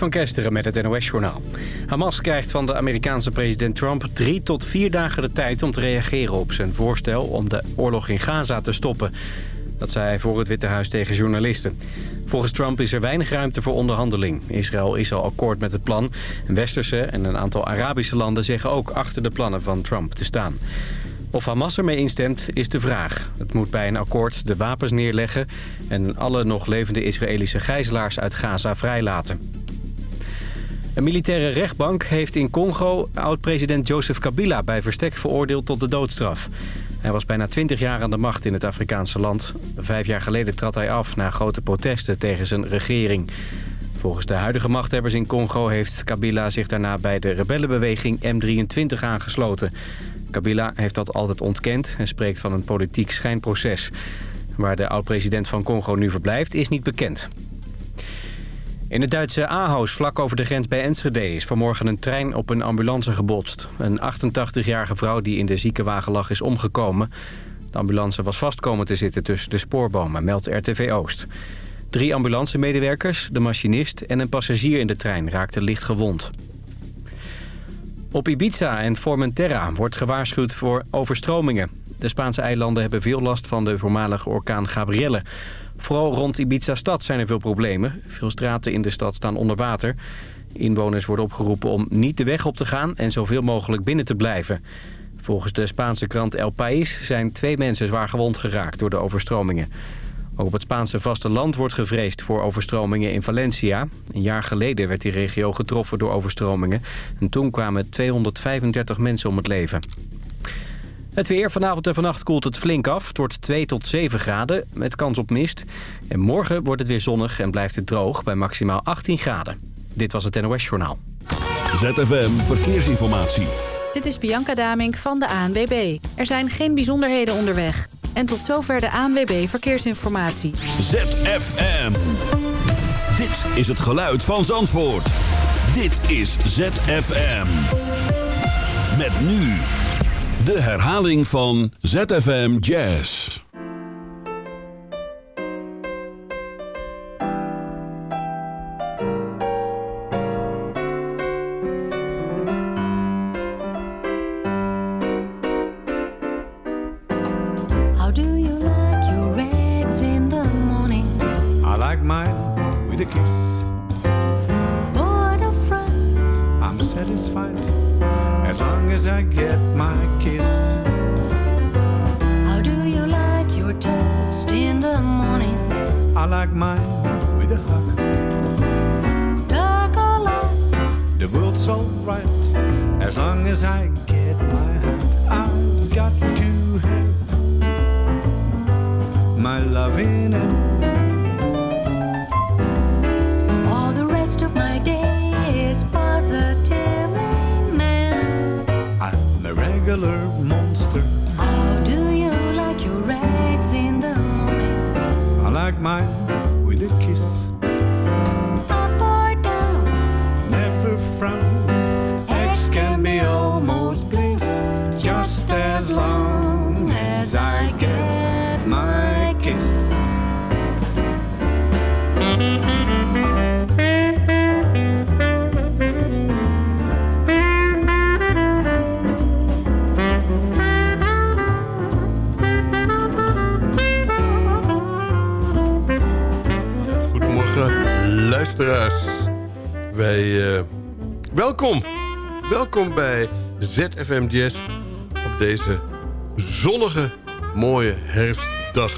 Van Kesteren met het NOS-journaal. Hamas krijgt van de Amerikaanse president Trump drie tot vier dagen de tijd om te reageren op zijn voorstel om de oorlog in Gaza te stoppen. Dat zei hij voor het Witte Huis tegen journalisten. Volgens Trump is er weinig ruimte voor onderhandeling. Israël is al akkoord met het plan. Westerse en een aantal Arabische landen zeggen ook achter de plannen van Trump te staan. Of Hamas ermee instemt, is de vraag. Het moet bij een akkoord de wapens neerleggen... en alle nog levende Israëlische gijzelaars uit Gaza vrijlaten. Een militaire rechtbank heeft in Congo oud-president Joseph Kabila bij verstek veroordeeld tot de doodstraf. Hij was bijna 20 jaar aan de macht in het Afrikaanse land. Vijf jaar geleden trad hij af na grote protesten tegen zijn regering. Volgens de huidige machthebbers in Congo heeft Kabila zich daarna bij de rebellenbeweging M23 aangesloten. Kabila heeft dat altijd ontkend en spreekt van een politiek schijnproces. Waar de oud-president van Congo nu verblijft is niet bekend. In het Duitse Ahaus, vlak over de grens bij Enschede... is vanmorgen een trein op een ambulance gebotst. Een 88-jarige vrouw die in de ziekenwagen lag is omgekomen. De ambulance was vastkomen te zitten tussen de spoorbomen, meldt RTV Oost. Drie ambulancemedewerkers, de machinist en een passagier in de trein raakten licht gewond. Op Ibiza en Formentera wordt gewaarschuwd voor overstromingen. De Spaanse eilanden hebben veel last van de voormalige orkaan Gabrielle... Vooral rond Ibiza-stad zijn er veel problemen. Veel straten in de stad staan onder water. Inwoners worden opgeroepen om niet de weg op te gaan en zoveel mogelijk binnen te blijven. Volgens de Spaanse krant El País zijn twee mensen zwaar gewond geraakt door de overstromingen. Ook op het Spaanse vasteland wordt gevreesd voor overstromingen in Valencia. Een jaar geleden werd die regio getroffen door overstromingen. En toen kwamen 235 mensen om het leven. Het weer vanavond en vannacht koelt het flink af. Het wordt 2 tot 7 graden met kans op mist. En morgen wordt het weer zonnig en blijft het droog bij maximaal 18 graden. Dit was het NOS Journaal. ZFM Verkeersinformatie. Dit is Bianca Damink van de ANWB. Er zijn geen bijzonderheden onderweg. En tot zover de ANWB Verkeersinformatie. ZFM. Dit is het geluid van Zandvoort. Dit is ZFM. Met nu... De herhaling van ZFM Jazz. Welkom. Welkom bij ZFM Jazz op deze zonnige, mooie herfstdag.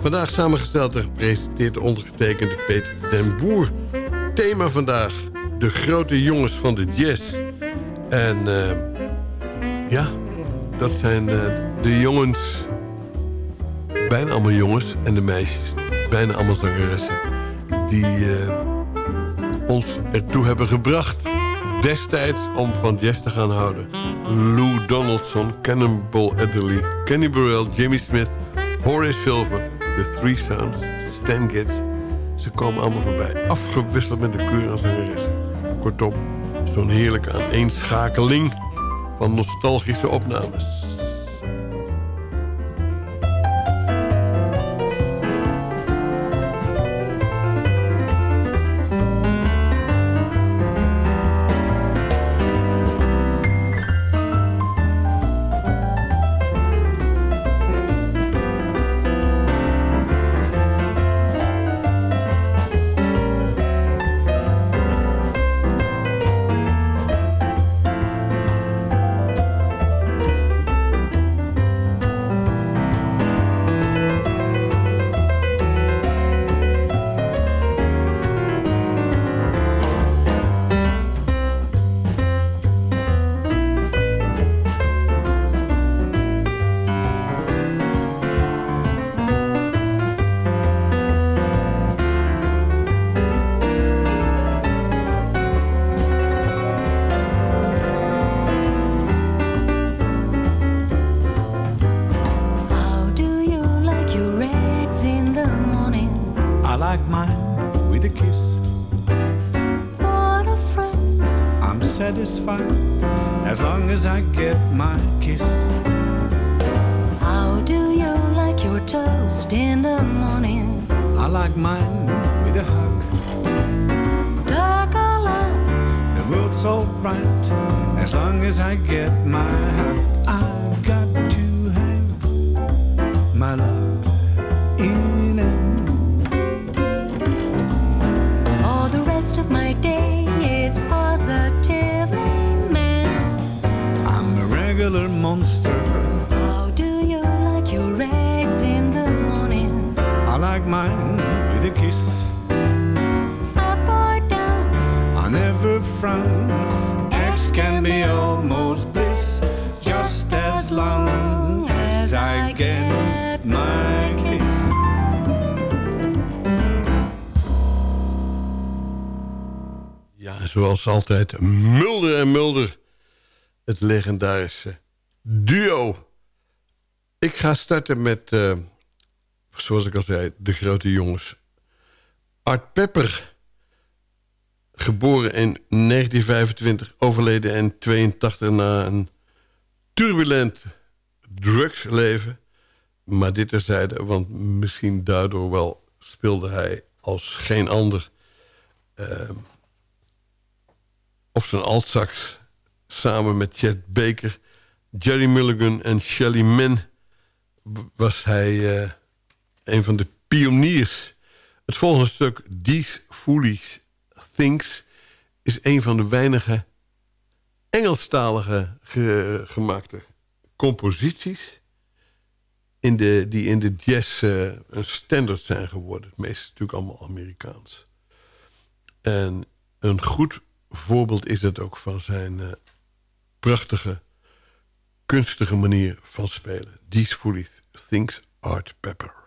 Vandaag samengesteld en gepresenteerd door ondergetekende Peter den Boer. Thema vandaag, de grote jongens van de jazz. En eh, ja, dat zijn eh, de jongens bijna allemaal jongens en de meisjes, bijna allemaal zangeressen... die eh, ons ertoe hebben gebracht destijds om van jazz te gaan houden. Lou Donaldson, Cannonball Adderley, Kenny Burrell, Jimmy Smith, Horace Silver... The Three Sounds, Stan Getz. Ze komen allemaal voorbij, afgewisseld met de keur aan zangeressen. Kortom, zo'n heerlijke aaneenschakeling van nostalgische opnames. Zoals altijd, Mulder en Mulder. Het legendarische duo. Ik ga starten met, eh, zoals ik al zei, de grote jongens. Art Pepper, geboren in 1925, overleden in 82 na een turbulent drugsleven. Maar dit terzijde, want misschien daardoor wel speelde hij als geen ander... eh, of zijn altsax samen met Chet Baker, Jerry Mulligan en Shelly Mann was hij eh, een van de pioniers. Het volgende stuk, These Foolish Things, is een van de weinige Engelstalige ge- gemaakte composities in de, die in de jazz eh, een standaard zijn geworden. Het meeste is natuurlijk allemaal Amerikaans. En een goed voorbeeld is dat ook van zijn eh, prachtige, kunstige manier van spelen. These Foolish Things Art Pepper.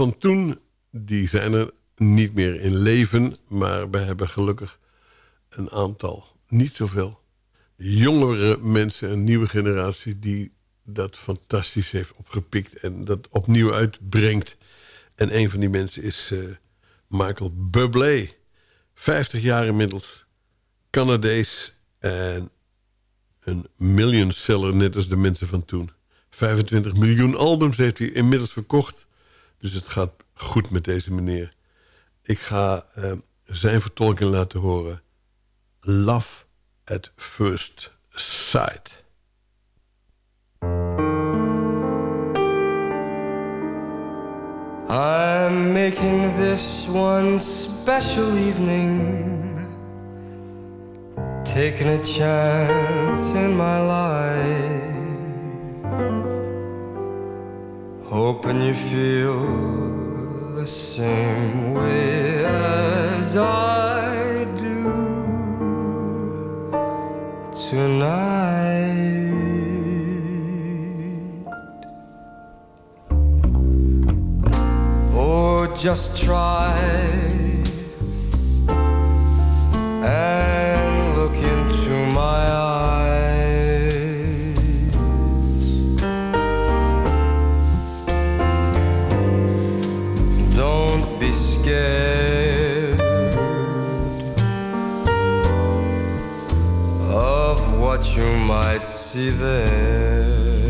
Van toen, die zijn er niet meer in leven... maar we hebben gelukkig een aantal niet zoveel jongere mensen, een nieuwe generatie... die dat fantastisch heeft opgepikt en dat opnieuw uitbrengt. En een van die mensen is uh, Michael Bublé. 50 jaar inmiddels. Canadees en een miljoen seller, net als de mensen van toen. 25 miljoen albums heeft hij inmiddels verkocht. Dus het gaat goed met deze meneer. Ik ga uh, zijn vertolking laten horen. Love at First Sight. I'm making this one special evening Taking a chance in my life Hoping you feel the same way as I do. Tonight. Or just try. And you might see there.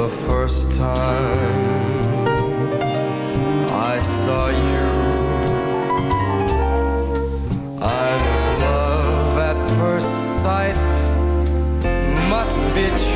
The first time I saw you. I knew love at first sight must be true.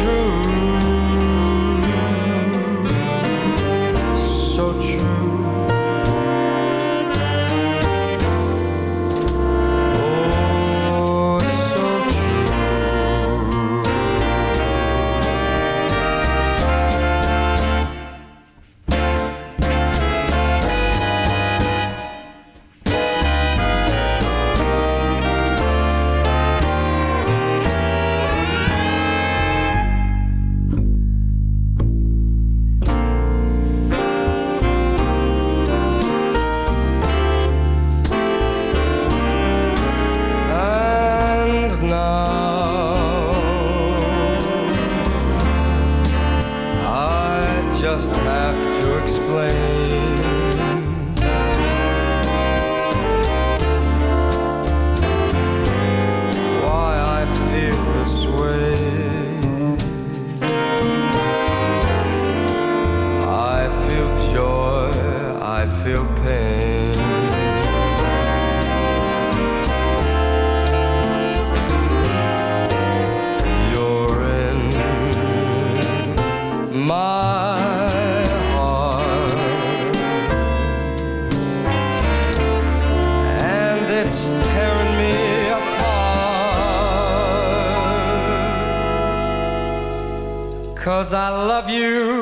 Cause I love you.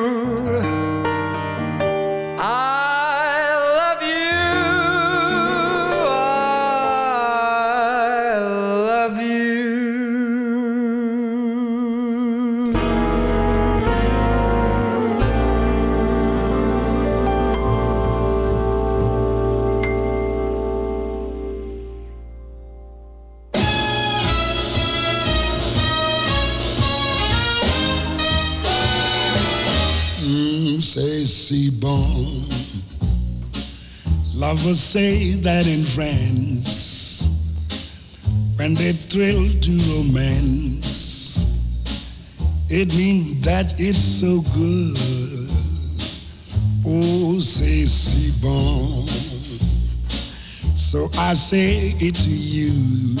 Bon. Lovers say that in France, when they thrill to romance, it means that it's so good. Oh, say, see, bon. So I say it to you,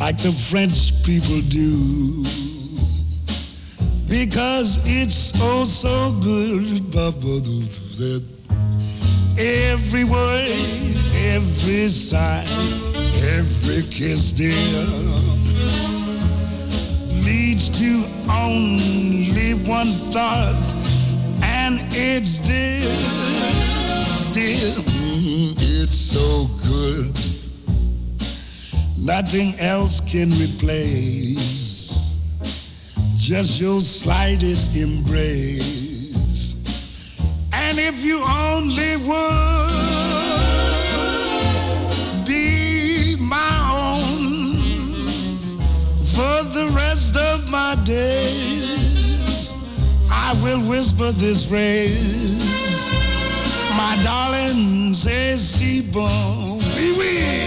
like the French people do because it's oh so good. Ba-ba-doo-doo-doo. Every word, every sigh, every kiss, dear, leads to only one thought, and it's this, dear. Mm, it's so good. Nothing else can replace just your slightest embrace. And if you only would be my own for the rest of my days, I will whisper this phrase. My darling says, see, bon, wee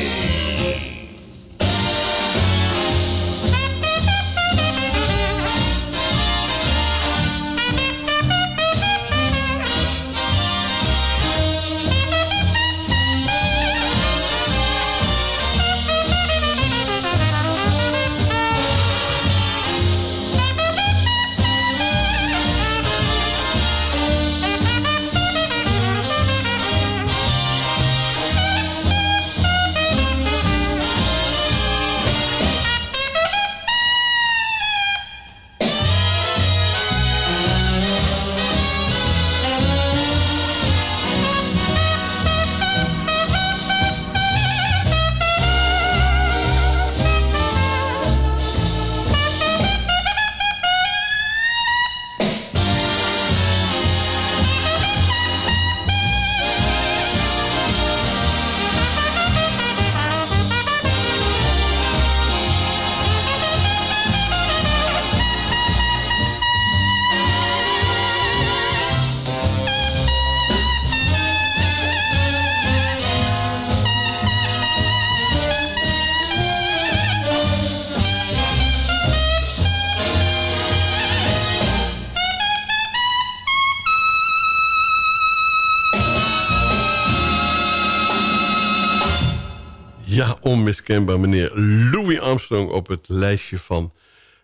onmiskenbaar meneer Louis Armstrong op het lijstje van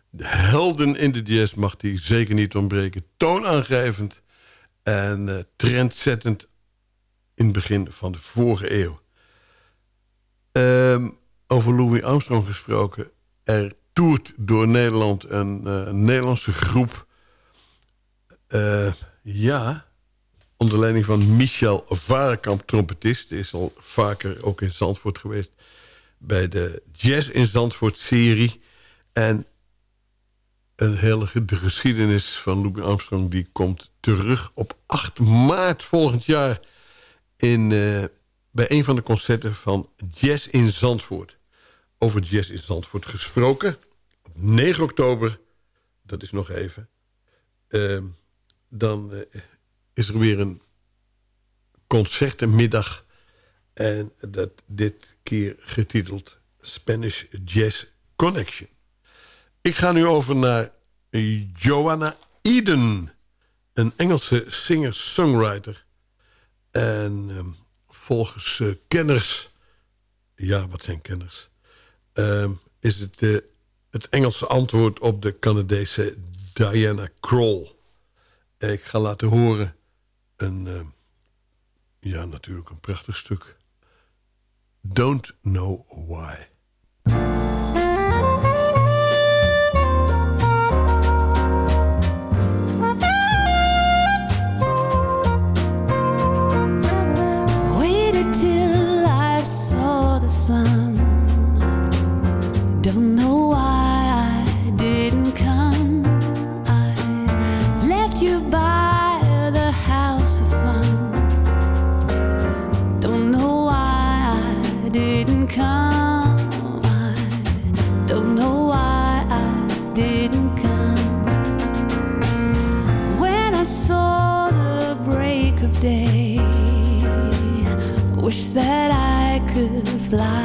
de helden in de jazz mag die zeker niet ontbreken. Toonaangrijvend en uh, trendzettend in het begin van de vorige eeuw. Um, over Louis Armstrong gesproken. Er toert door Nederland een, uh, Nederlandse groep. Uh, ja, onder leiding van Michel Varenkamp, trompetist. Is al vaker ook in Zandvoort geweest bij de Jazz in Zandvoort serie. En een hele de geschiedenis van Louis Armstrong... die komt terug op 8 maart volgend jaar... In, uh, bij een van de concerten van Jazz in Zandvoort. Over Jazz in Zandvoort gesproken. Op 9 oktober, dat is nog even... Uh, dan uh, is er weer een concertenmiddag. En dat dit keer getiteld Spanish Jazz Connection. Ik ga nu over naar Joanna Eden. Een Engelse singer-songwriter. En um, volgens uh, kenners... Ja, wat zijn kenners? Um, is het uh, het Engelse antwoord op de Canadese Diana Kroll. Ik ga laten horen een... Uh, ja, natuurlijk een prachtig stuk. Don't Know Why. Fly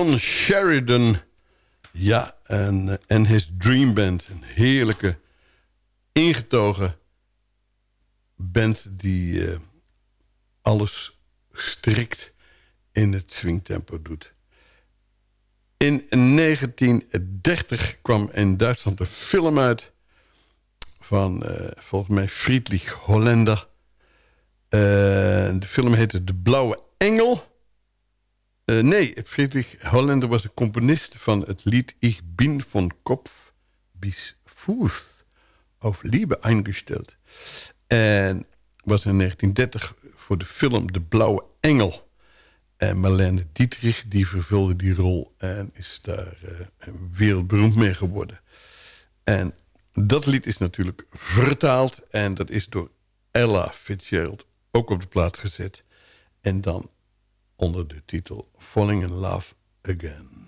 John Sheridan. Ja, en, eh, en His Dream Band. Een heerlijke, ingetogen band die eh, alles strikt in het swingtempo doet. In 1930 kwam in Duitsland een film uit... van eh, volgens mij Friedrich Hollander. De film heette De Blauwe Engel... Uh, nee, Friedrich Hollander was de componist van het lied Ich bin von Kopf bis Fuß auf Liebe eingesteld. En was in 1930 voor de film De Blauwe Engel. En Marlene Dietrich die vervulde die rol en is daar uh, wereldberoemd mee geworden. En dat lied is natuurlijk vertaald en dat is door Ella Fitzgerald ook op de plaat gezet. En dan onder de titel Falling in Love Again.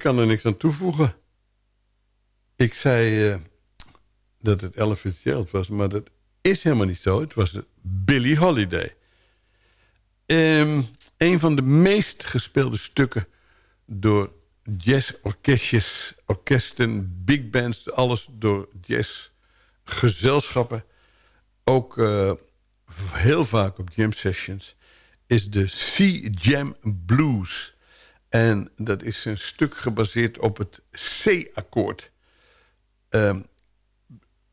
Kan er niks aan toevoegen. Ik zei eh, dat het Ella Fitzgerald was, maar dat is helemaal niet zo. Het was Billie Holiday. Ehm, een van de meest gespeelde stukken door jazzorkestjes, orkesten, big bands, alles door jazzgezelschappen. Ook eh, heel vaak op jam sessions is de C-Jam Blues. En dat is een stuk gebaseerd op het C-akkoord. Ehm,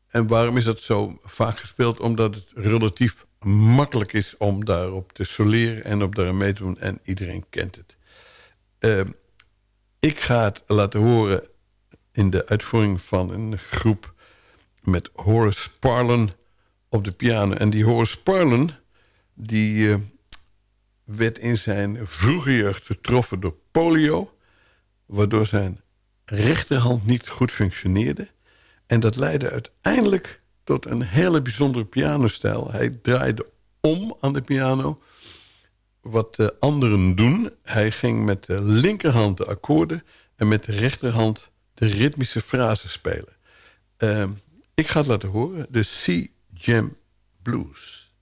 en waarom is dat zo vaak gespeeld? Omdat het relatief makkelijk is om daarop te soleren en op daar mee te doen. En iedereen kent het. Ehm, ik ga het laten horen in de uitvoering van een groep met Horace Parlan op de piano. En die Horace Parlan, die eh, werd in zijn vroege jeugd getroffen door polio... waardoor zijn rechterhand niet goed functioneerde. En dat leidde uiteindelijk tot een hele bijzondere pianostijl. Hij draaide om aan de piano. Wat de anderen doen, hij ging met de linkerhand de akkoorden... en met de rechterhand de ritmische frasen spelen. Ehm, ik ga het laten horen, de C-Jam Blues.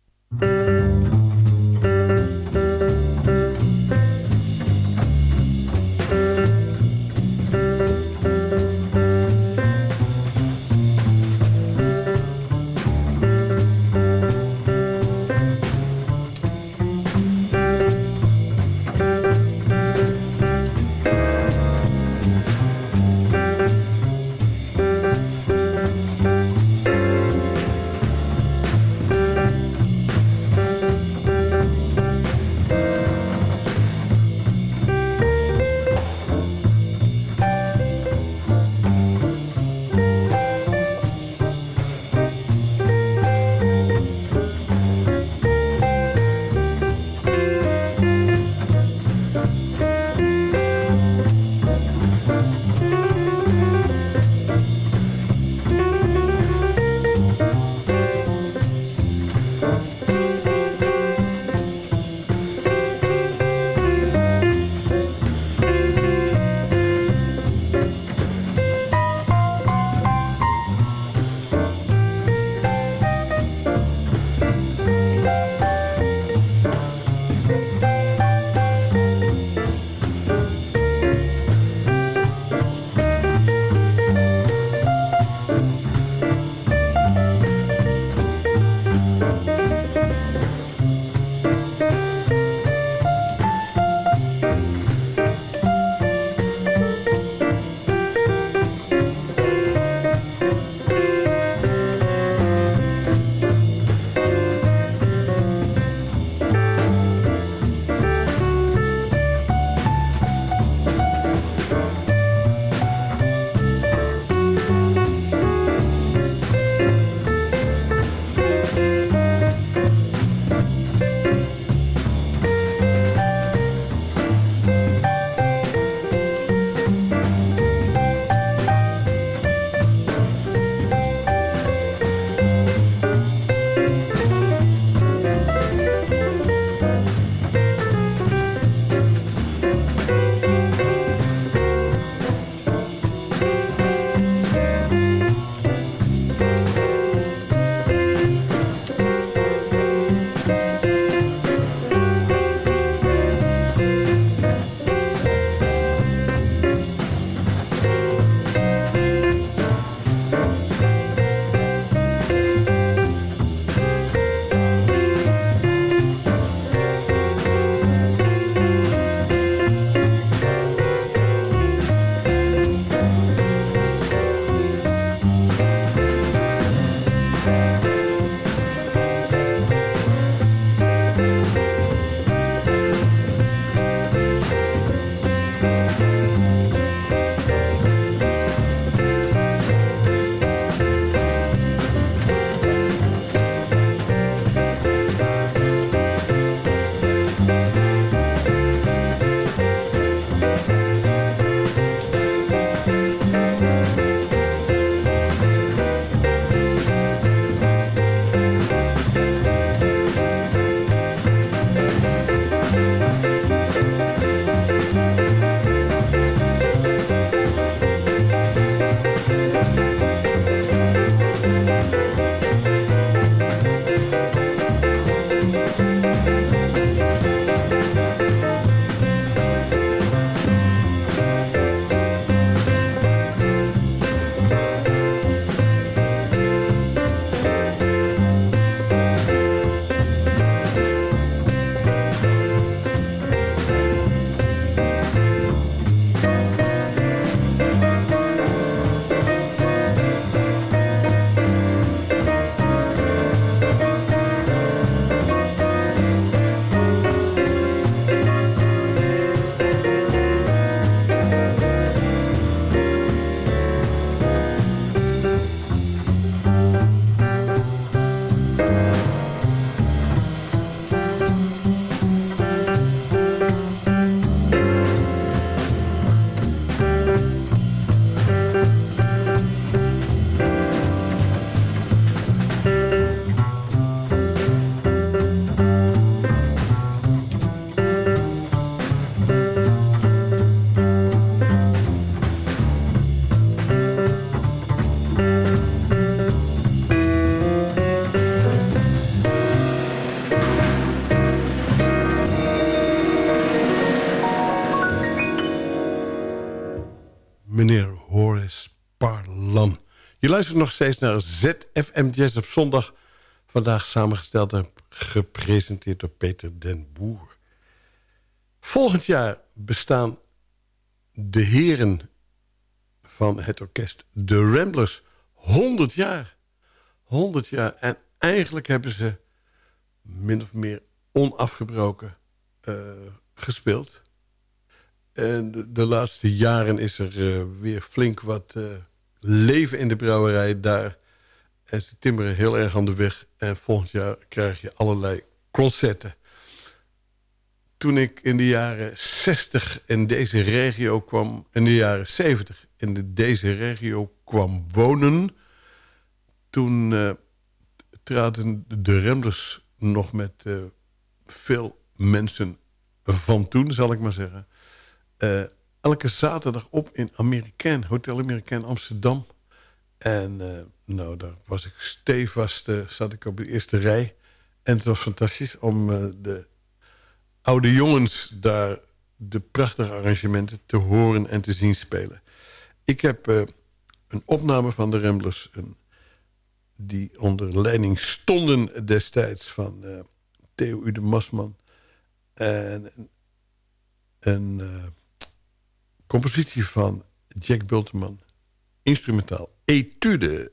Je luistert nog steeds naar ZFM Jazz op zondag. Vandaag samengesteld en gepresenteerd door Peter den Boer. Volgend jaar bestaan de heren van het orkest De Ramblers 100 jaar. 100 jaar. En eigenlijk hebben ze min of meer onafgebroken uh, gespeeld. En de, laatste jaren is er uh, weer flink wat uh, leven in de brouwerij daar. En ze timmeren heel erg aan de weg. En volgend jaar krijg je allerlei concerten. Toen ik in de jaren 60 in deze regio kwam... in de jaren 70 in de, deze regio kwam wonen... toen uh, traden de Remblers nog met uh, veel mensen van toen, zal ik maar zeggen... Uh, elke zaterdag op in Amerikaan, Hotel Amerikaan Amsterdam. En uh, nou, daar was ik stevast, uh, zat ik op de eerste rij. En het was fantastisch om de oude jongens daar de prachtige arrangementen te horen en te zien spelen. Ik heb een opname van de Ramblers... Die onder leiding stonden destijds van Theo Ude Masman... en een compositie van Jack Bulteman. Instrumentaal. Etude.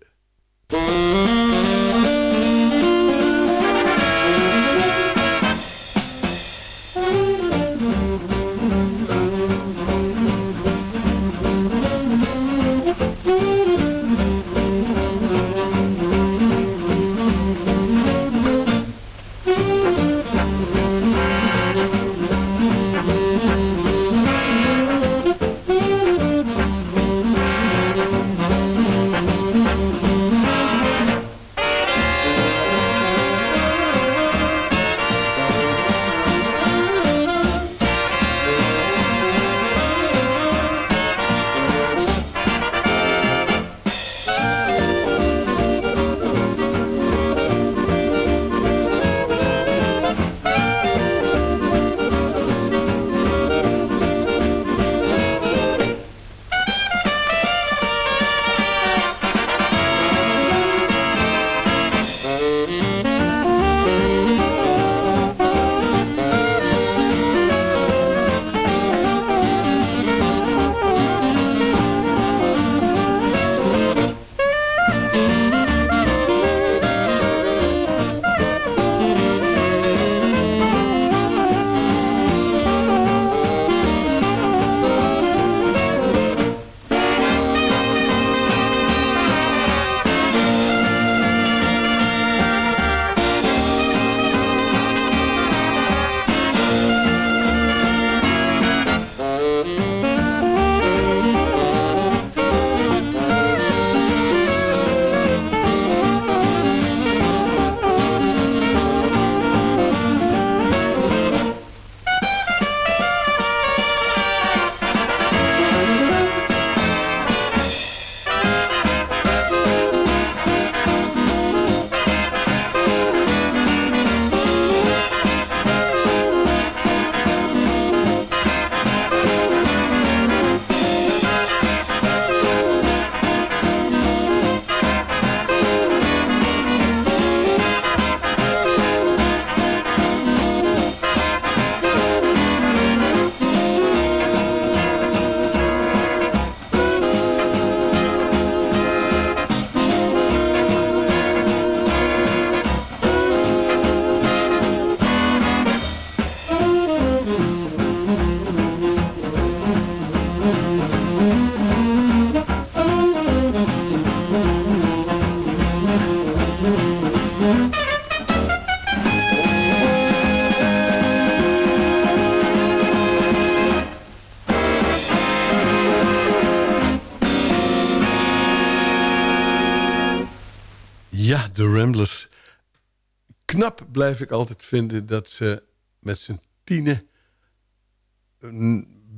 Blijf ik altijd vinden dat ze met z'n tienen...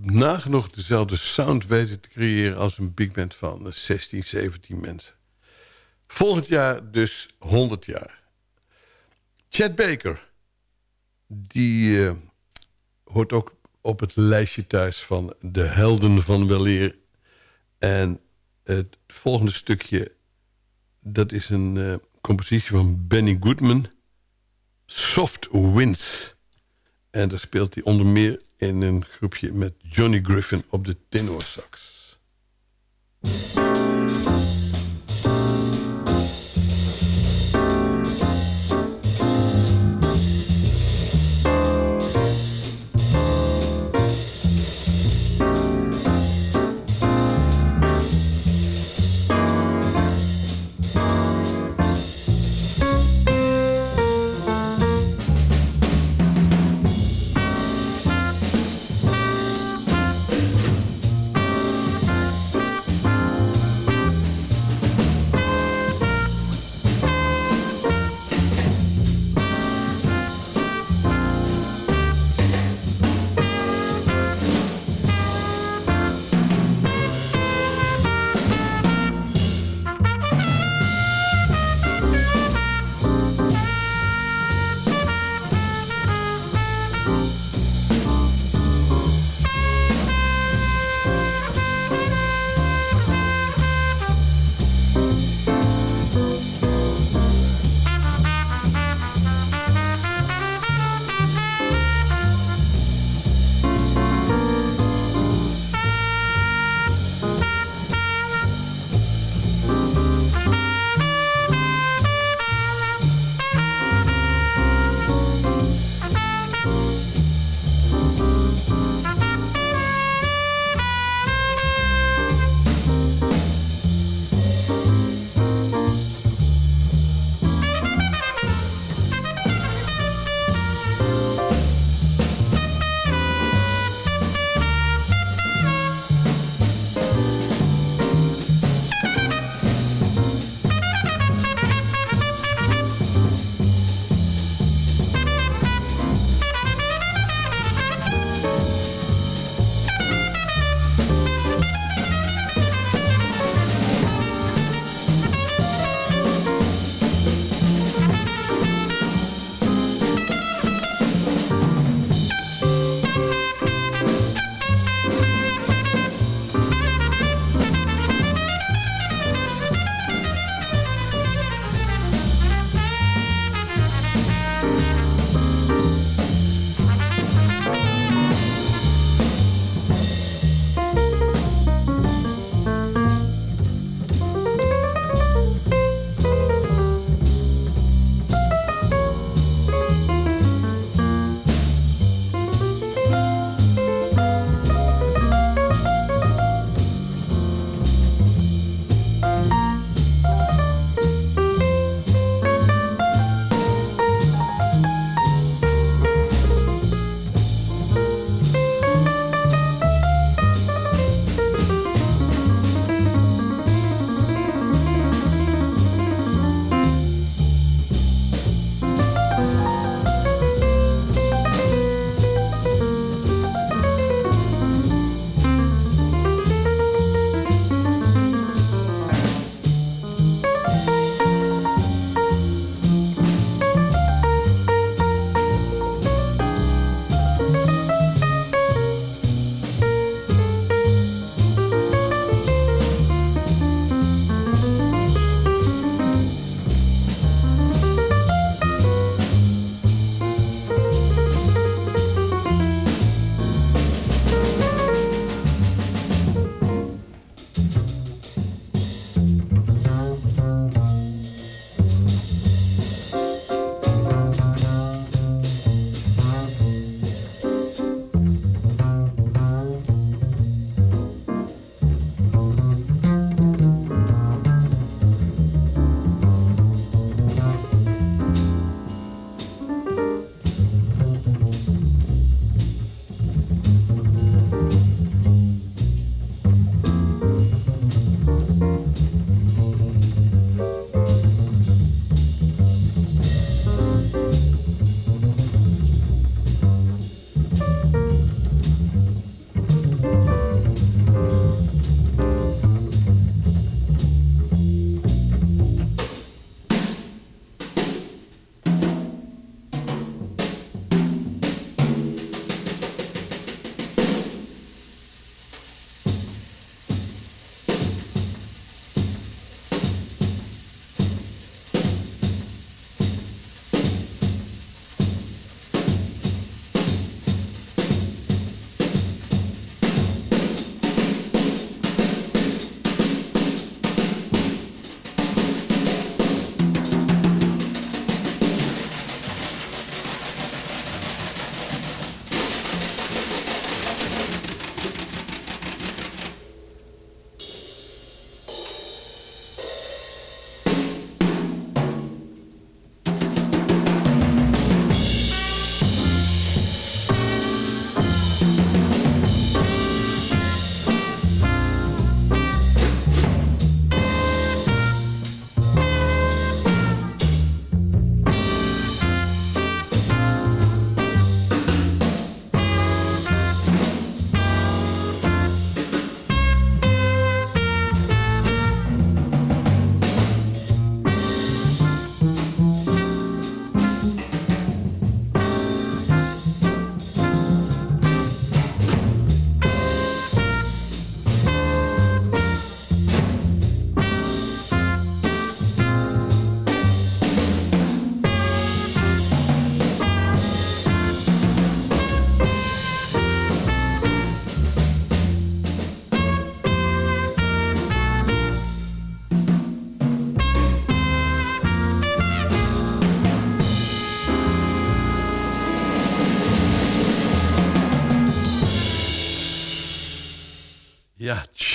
nagenoeg dezelfde sound weten te creëren... als een big band van 16, 17 mensen. Volgend jaar dus 100 jaar. Chad Baker, die uh, hoort ook op het lijstje thuis van de helden van weleer. En het volgende stukje dat is een eh, compositie van Benny Goodman. Soft Winds. En daar speelt hij onder meer in een groepje met Johnny Griffin op de tenorsax.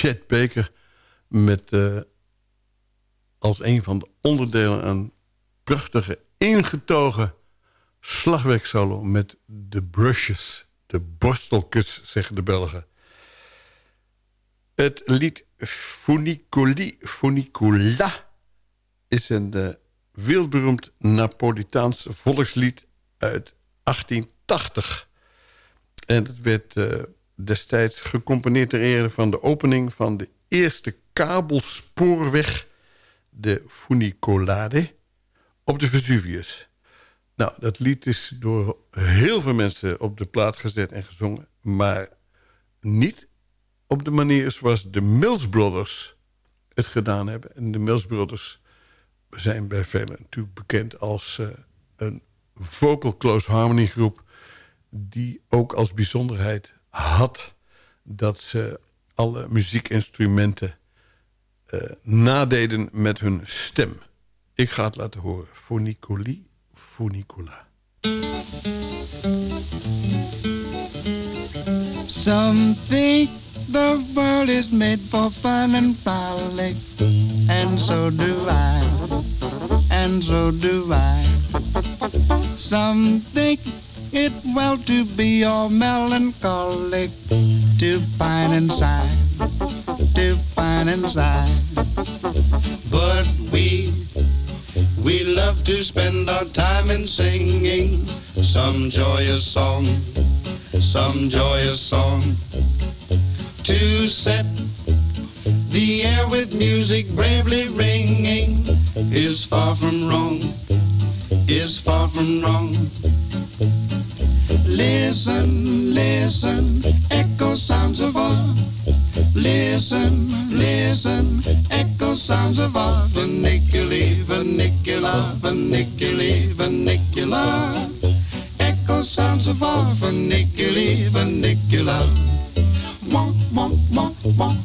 Chet Baker met eh, als een van de onderdelen een prachtige ingetogen slagwerksolo met de brushes, de borsteltjes, zeggen de Belgen. Het lied Funiculi Funicula is een uh, wereldberoemd Napolitaans volkslied uit 1880. En het werd uh, destijds gecomponeerd ter ere van de opening van de eerste kabelspoorweg, de Funicolade, op de Vesuvius. Nou, dat lied is door heel veel mensen op de plaat gezet en gezongen... maar niet op de manier zoals de Mills Brothers het gedaan hebben. En de Mills Brothers zijn bij velen natuurlijk bekend als uh, een vocal close harmony groep... die ook als bijzonderheid had dat ze alle muziekinstrumenten uh, nadeden met hun stem. Ik ga het laten horen. Funiculi, funicula. Some think the world is made for fun and frolic, and so do I, and so do I. Some think it well to be all melancholic, to pine and sigh, to pine and sigh. But we, we love to spend our time in singing some joyous song, some joyous song. To set the air with music bravely ringing is far from wrong, is far from wrong. Listen, listen, echo sounds of awe. Listen, listen, echo sounds of awe. Verniculi, vernicula, verniculi, vernicula. Echo sounds of awe. Verniculi, vernicula. Wah, wah, wah, wah,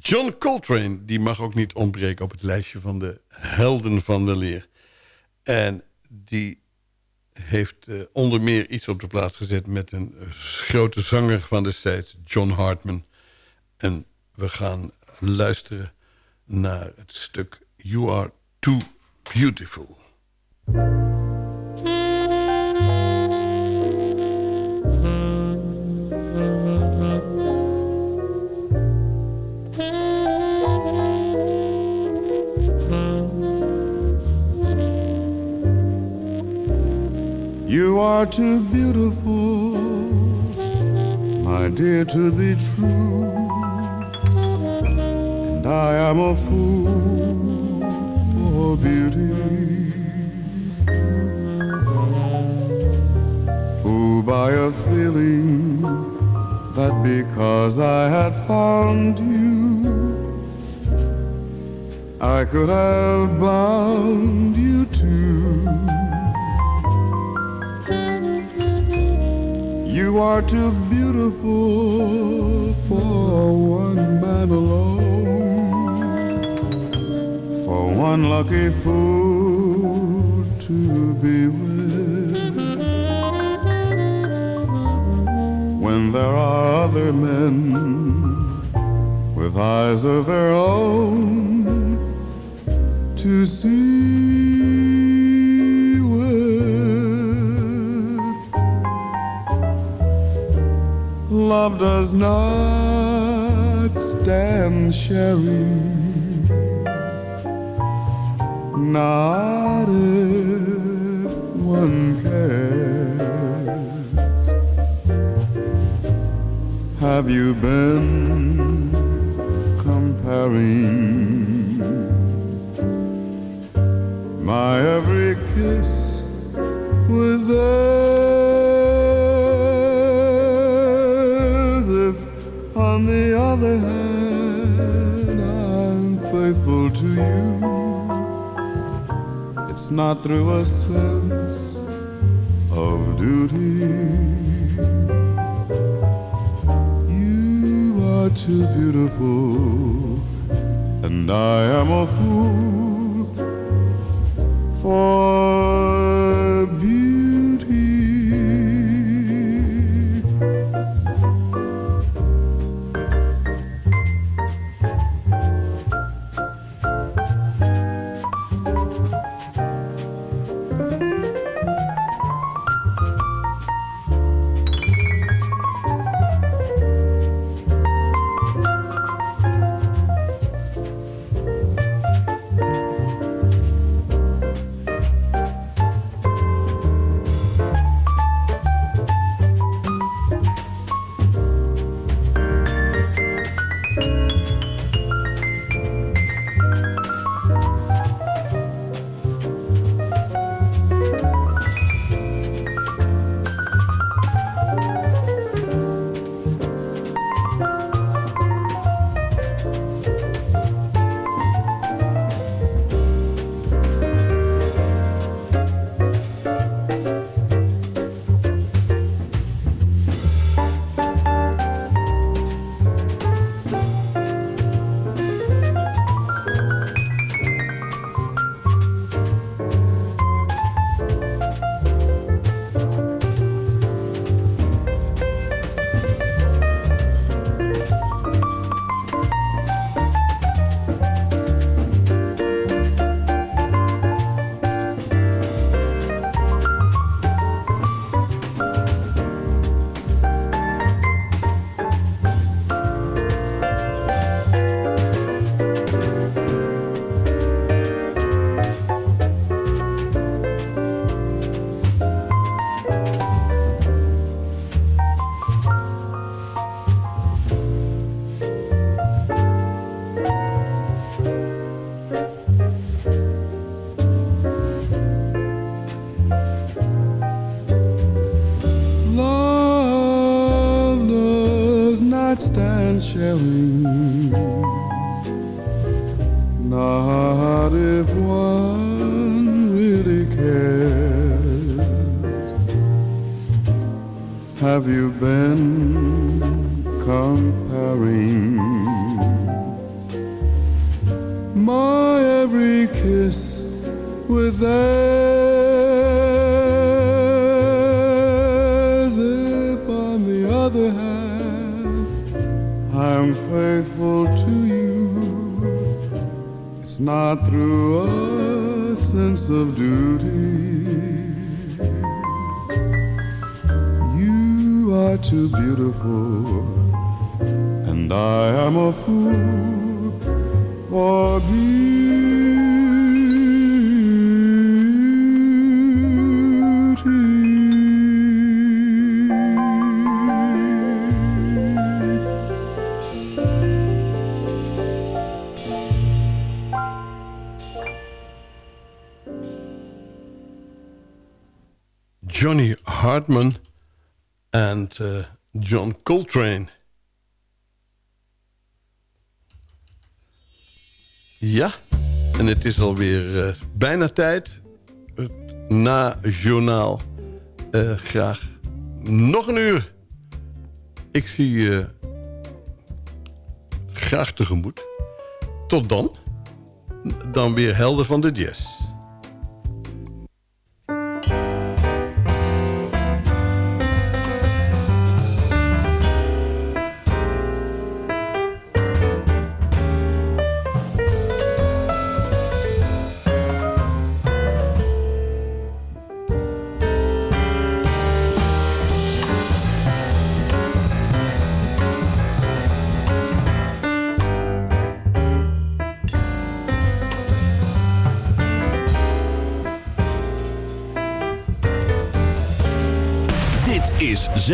John Coltrane, die mag ook niet ontbreken op het lijstje van de helden van de leer. En die heeft uh, onder meer iets op de plaats gezet... met een grote zanger van destijds, John Hartman. En we gaan luisteren naar het stuk You Are Too Beautiful. You are too beautiful, my dear, to be true. And I am a fool for beauty. Fooled by a feeling that because I had found you, I could have bound you too. You are too beautiful for one man alone. For one lucky fool to be with. When there are other men with eyes of their own to see Love does not stand sharing not if one cares. Have you been comparing my every kiss with theirs? Not through a sense of duty. You are too beautiful, and I am a fool for not through a sense of duty. You are too beautiful, and I am a fool for Johnny Hartman en eh, John Coltrane. Ja, en het is alweer eh, bijna tijd. Het na-journaal. Eh, graag nog een uur. Ik zie je graag tegemoet. Tot dan. dan weer helden van de jazz.